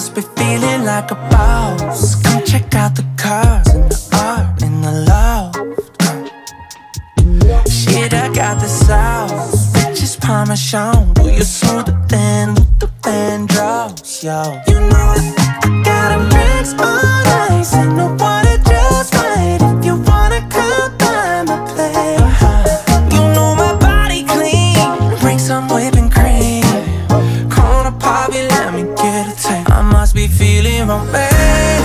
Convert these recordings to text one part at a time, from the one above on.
must be feeling like a boss. Come check out the cars and the art in the loft. Shit, I got the sauce. Richest Parmesan. Do you smoother than the Vandross, yo? You know I got a mix on ice. Ain't no water just right. If you wanna come by my place, you know my body clean. Bring some whipping cream. Corner poppy, let me get a taste. Must be feeling romantic.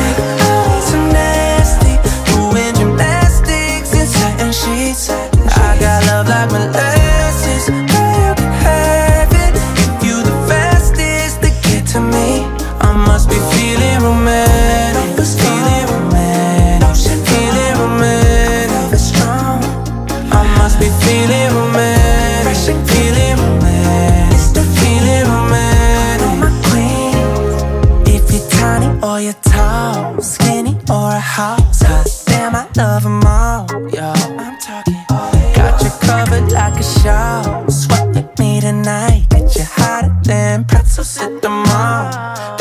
Or you're tall, skinny or a house, damn, I love them all, yo. I'm talking. Got you covered like a shawl. Sweat with me tonight. Get you hotter than pretzels at the mall.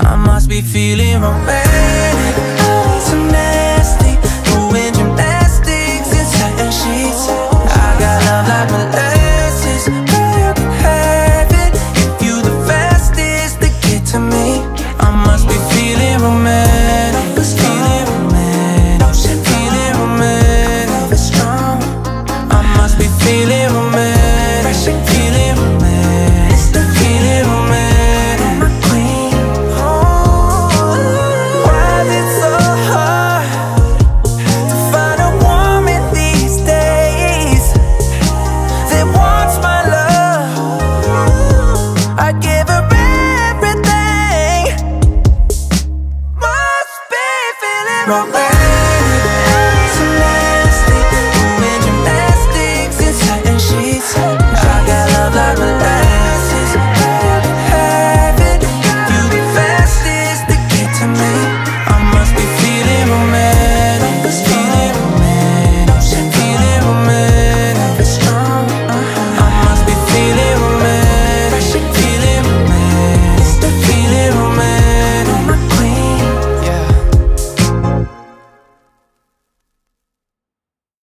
I must be feeling romantic. So nasty, doing gymnastics inside and sheets. I got love like molasses. Girl, you can have it if you the fastest to get to me. I must be feeling romantic. Feeling romantic. Feeling romantic. I must be. Feeling romantic. Romance